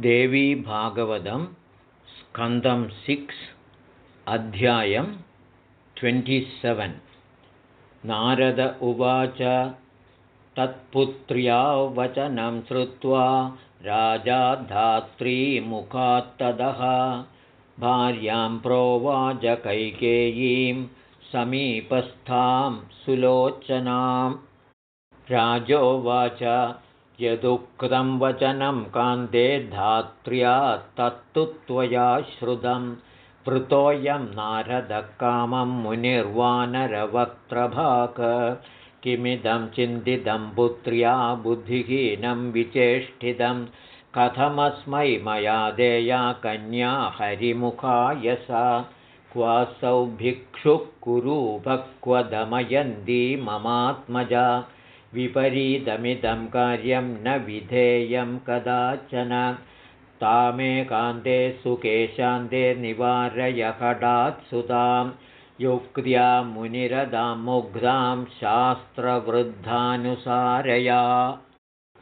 देवीभागवतं स्कन्दं सिक्स् अध्यायं ट्वेण्टिसेवेन्। नारद उवाच तत्पुत्र्या वचनं श्रुत्वा राजा धात्रीमुखात्तदः। भार्यां प्रोवाचकैकेयीं समीपस्थां सुलोचनां राजोवाच यदुक्तं वचनं कान्ते धात्र्या तत्तु त्वया श्रुतं वृतोऽयं नारदकामं मुनिर्वानरवक्त्रभाक। किमिदं चिन्तितं पुत्र्या बुद्धिहीनं विचेष्टितं कथमस्मै मया देया कन्या हरिमुखाय सा। क्वासौ भिक्षुः कुरूपक्व दमयन्ती ममात्मजा विपरीतमिदं कार्यं न विधेयं कदाचन। तामेकान्ते सुकेशान्ते निवारय हडात् सुतां युक्त्या मुनिरदां मुग्धां शास्त्रवृद्धानुसारया।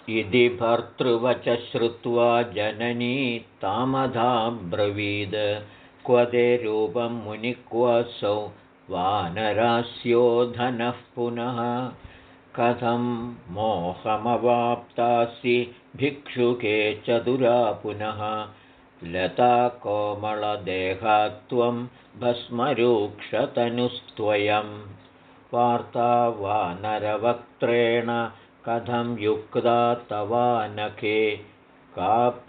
इति भर्तृवच श्रुत्वा जननी तामधां ब्रवीद। क्व ते रूपं मुनिक्वसौ वानरास्यो धनः पुनः कथं मोहमवाप्तासि भिक्षुके चतुरा पुनः। लता कोमलदेहात्वं भस्मरूक्षतनुस्त्वयं। वार्ता वानरवक्त्रेण कथं युक्ता तवानखे। का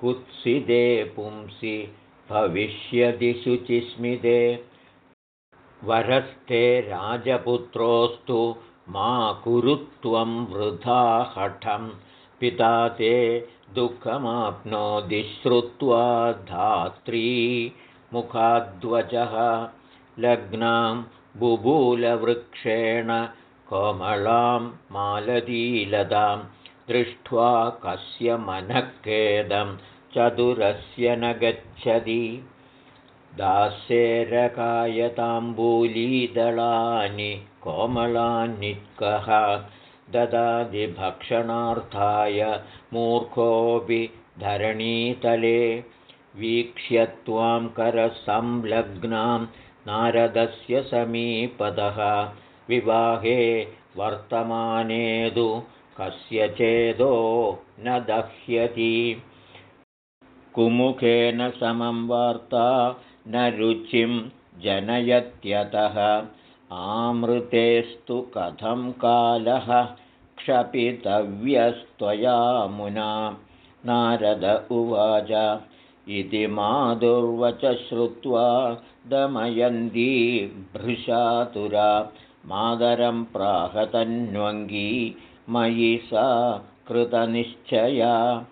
कुत्सिदे पुंसि भविष्यति शुचिस्मिते। वरस्ते राजपुत्रोऽस्तु मा कुरु त्वं वृथा हठं। पिता ते दुःखमाप्नोति श्रुत्वा धात्री मुखाद्वचः लग्नां बुबूलवृक्षेण कोमलां मालतीलतां दृष्ट्वा कस्य मनःखेदं। चतुरस्य न गच्छति दास्येरकायताम्बूलीदलानि कोमलान्निकः ददादिभक्षणार्थाय मूर्खोऽपि धरणीतले वीक्ष्य त्वां करसंलग्नां नारदस्य समीपदः विवाहे वर्तमानेदु कस्य चेदो न दह्यति। कुमुखेन समं वार्ता न रुचिं जनयत्यतः। आमृतेस्तु कथं कालः क्षपितव्यस्त्वया मुना। नारद उवाच इति माधुर्वच श्रुत्वा दमयन्ती भृशातुरा। मादरं प्राहतन्वङ्गी मयि सा कृतनिश्चया।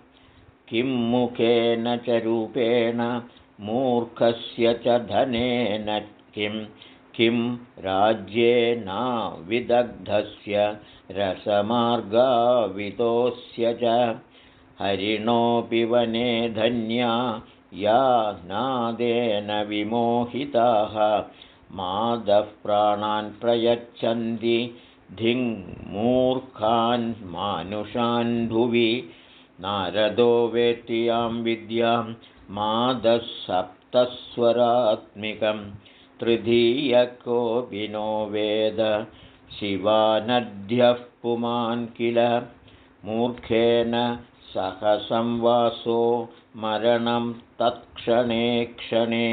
किं मुखेन च रूपेण मूर्खस्य च धनेन किं किं राज्येनाविदग्धस्य रसमार्गावितोऽस्य च। हरिणोऽपि वने धन्या या नादेन विमोहिताः। मादः प्राणान् प्रयच्छन्ति धिङ्मूर्खान् मानुषान् भुवि। नारदो वेत्यां विद्यां मादः सप्तस्वरात्मिकम् तृतीयकोऽपि नो वेद शिवानद्यः पुमान् किल मूर्खेन सह संवासो मरणं तत्क्षणे क्षणे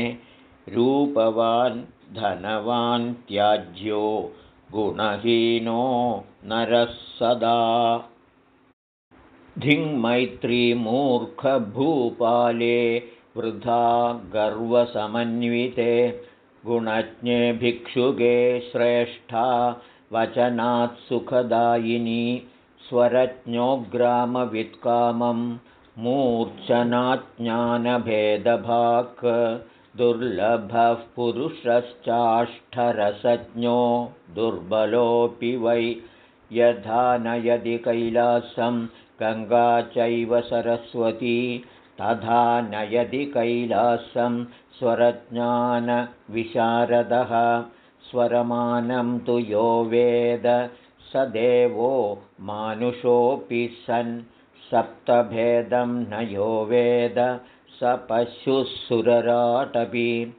रूपवान् धनवान् त्याज्यो गुणहीनो नरः सदा धिङ्मैत्रीमूर्खभूपाले वृथा गर्वसमन्विते गुणज्ञे भिक्षुगे श्रेष्ठा वचनात् सुखदायिनी स्वरज्ञोग्रामवित्कामं मूर्च्छनाज्ञानभेदभाक् दुर्लभः पुरुषश्चाष्ठरसज्ञो दुर्बलोऽपि वै यथा नयदि कैलासं गङ्गा चैव सरस्वती तथा नयदि कैलासं स्वरज्ञानविशारदः। स्वरमानं तु यो वेद स देवो मानुषोऽपि सन्। सप्तभेदं न यो वेद स पशुः सुरराटपि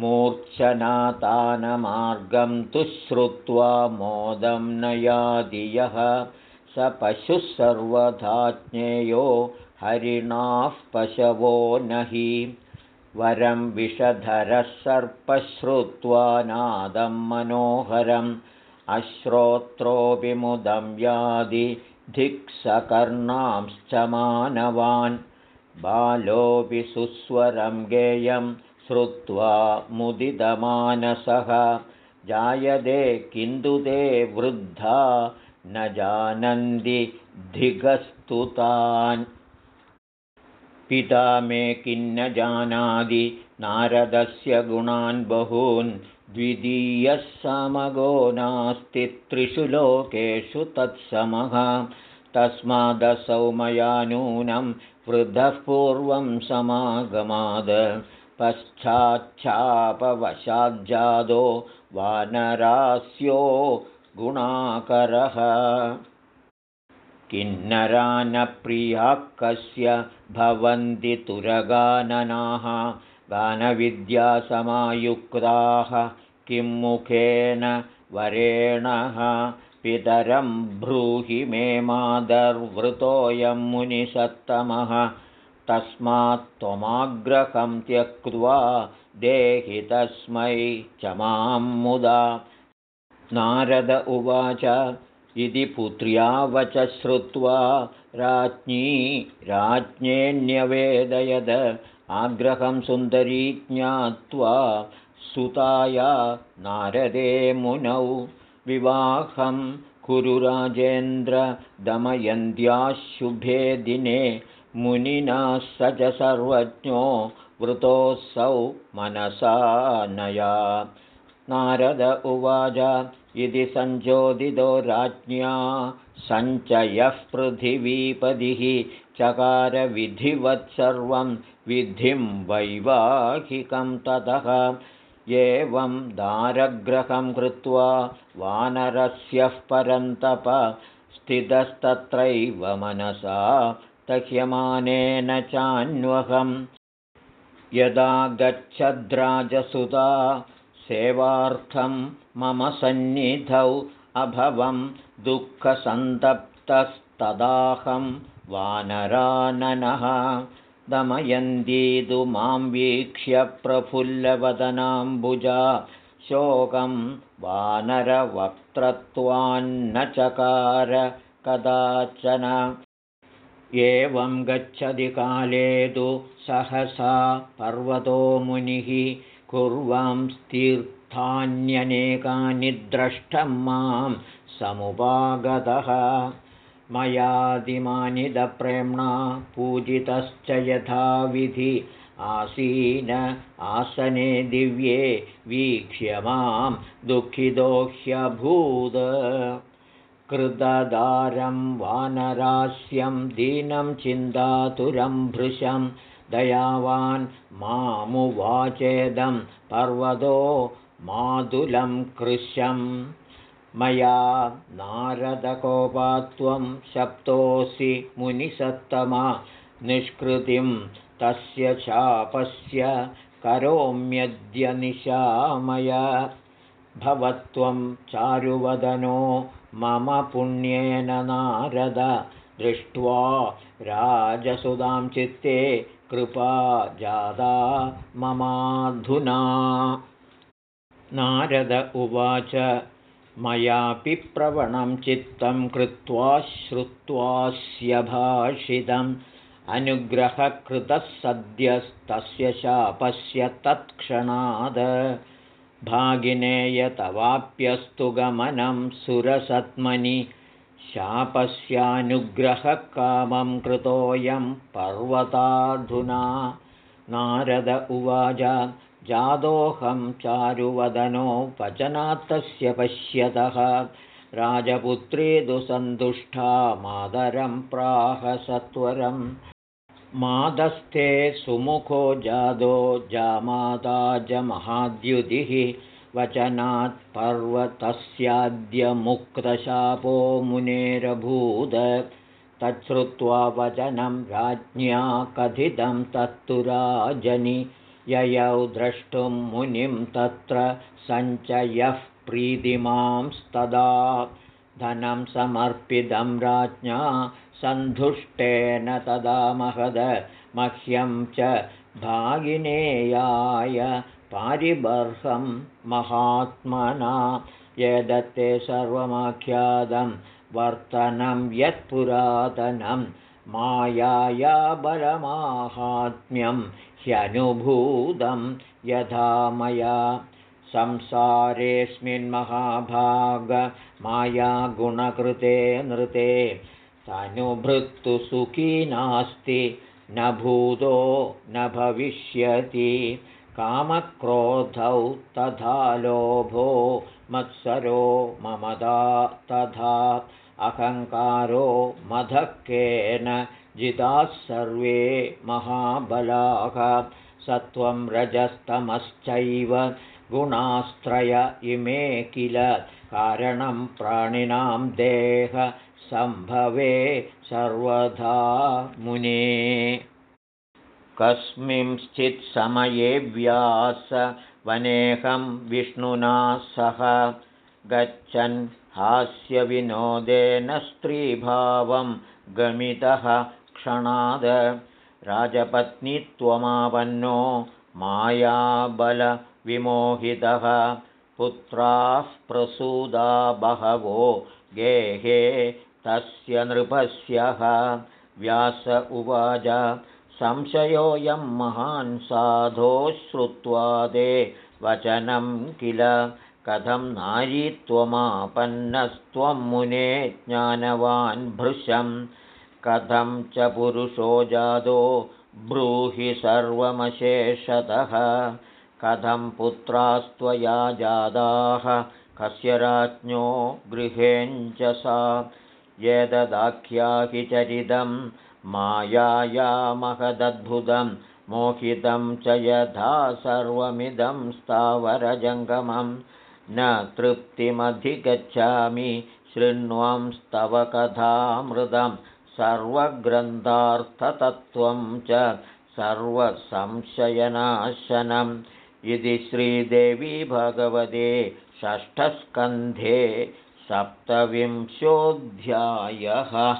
मूर्च्छनातानमार्गं तु श्रुत्वा मोदं न यादियः स पशुः सर्वथा ज्ञेयो हरिणाः पशवो न हि वरं विषधरः सर्पश्रुत्वा नादं मनोहरम्। अश्रोत्रोऽपिमुदं यादि धिक्सकर्णांश्च मानवान्। बालोऽपि सुस्वरं गेयं श्रुत्वा मुदितमानसः। जायते किन्तु ते वृद्धा न जानन्ति धिगस्तुतान्। पिता मे किन्न जानाति नारदस्य गुणान् बहून्। द्वितीयः समगो नास्ति त्रिषु लोकेषु तत्समः। तस्मादसौ मया नूनं वृद्धः पूर्वं समागमाद। पश्चाच्छापवशाज्जादो वानरास्यो गुणाकरः। किन्नरानप्रियाः कस्य भवन्ति तुरगाननाः गानविद्यासमायुक्ताः किं मुखेन वरेणः? पितरं ब्रूहि मे मादर्वृतोऽयं मुनिसत्तमः। तस्मात् त्वमाग्रहं त्यक्त्वा देहि तस्मै च मां मुदा नारद उवाच। इति पुत्र्या वच श्रुत्वा राज्ञी राज्ञेऽन्यवेदयद। आग्रहं सुन्दरी ज्ञात्वा सुताया नारदे मुनौ। विवाहं कुरुराजेन्द्र दमयन्त्याशुभे दिने। मुनिना स च सर्वज्ञो वृतोऽसौ मनसा नया नारद उवाच। इति सञ्चोदितो राज्ञा सञ्चयः पृथिवीपदिः। चकारविधिवत् सर्वं विधिं वैवाहिकं ततः। एवं दारग्रहं कृत्वा वानरस्यः परन्तप स्थितस्तत्रैव मनसा तह्यमानेन चान्वहं यदा गच्छद्राजसुता सेवार्थं मम सन्निधौ अभवं दुःखसन्तप्तस्तदाहं वानराननः दमयन्तीतु मां वीक्ष्य प्रफुल्लवदनाम्बुजा शोकं वानरवक्त्रत्वान्न चकार कदाचन एवं गच्छति काले तु सहसा पर्वतो मुनिः कुर्वांस्तीर्थान्यनेकानि द्रष्टं मां समुपागतः। मयादिमानिदप्रेम्णा पूजितश्च यथाविधि आसीन आसने दिव्ये वीक्ष्य मां दुःखितो ह्यभूद कृतदारं वानरास्यं दीनं चिन्तातुरं भृशं दयावान् मामुवाचेदं पर्वतो मातुलं कृशम् मया नारदकोपात्वं शप्तोऽसि मुनिसत्तमा निष्कृतिं तस्य शापस्य करोम्यद्य निशामय भवत्वं चारुवदनो मम पुण्येन नारद दृष्ट्वा राजसुधां चित्ते कृपा जादा ममाधुना। नारद उवाच मयापि प्रवणं चित्तं कृत्वा श्रुत्वास्य भाषितम्। अनुग्रहकृतः सद्यस्तस्य शापस्य तत्क्षणाद्। भागिनेयतवाप्यस्तु गमनं सुरसत्मनि शापस्यानुग्रहकामं कृतोऽयं पर्वताधुना। नारद उवाच जादोऽहं चारुवदनो वचनात्तस्य पश्यतः। राजपुत्री दुसन्तुष्टा मादरं प्राहसत्वरं मादस्ते सुमुखो जादो जामाता च महाद्युतिः वचनात् पर्वतस्याद्य मुक्तशापो मुनेरभूद। तच्छ्रुत्वा वचनं राज्ञा कथितं तत्तु राजनि। ययौ द्रष्टुं मुनिं तत्र सञ्चयः प्रीतिमांस्तदा। धनं समर्पितं राज्ञा सन्धुष्टेन तदा महद। मह्यं च भागिनेयाय पारिबर्हं महात्मना यदत्ते सर्वमाख्यातं वर्तनं यत्पुरातनं मायाया बलमाहात्म्यं ह्यनुभूतं यथा मया। संसारेऽस्मिन्महाभागमायागुणकृते नृते। तनुभृत्तु सुखी नास्ति न भूतो न भविष्यति कामक्रोधौ तथा लोभो मत्सरो ममदा तथा अहङ्कारो मधक्केन जिताः सर्वे महाबलाः। सत्वं रजस्तमश्चैव गुणास्त्रय इमे किल? कारणं प्राणिनां देहसम्भवे सर्वथा मुने कस्मिंश्चित्समये व्यास वनेहं विष्णुना सह गच्छन् हास्यविनोदेन स्त्रीभावं गमितः क्षणाद। राजपत्नीत्वमापन्नो मायाबलविमोहितः। पुत्राः प्रसूदा बहवो गेहे तस्य नृपस्यः। व्यास उवाच संशयोऽयं महान् साधो श्रुत्वा ते वचनं किल? कथं नारीत्वमापन्नस्त्वं मुने ज्ञानवान् भृशं? कथं च पुरुषो जातो ब्रूहि सर्वमशेषतः? कथं पुत्रास्त्वया जाताः कस्य राज्ञो गृहेञ्च सा? एतदाख्याहि चरितं मायाया महदद्भुतं मोहितं च यथा सर्वमिदं स्थावरजङ्गमं। न तृप्तिमधिगच्छामि शृण्वंस्तव कथामृतं सर्वग्रन्थार्थतत्त्वं च सर्वसंशयनाशनम्। इति श्रीदेवी भगवते षष्ठस्कन्धे सप्तविंशोऽध्यायः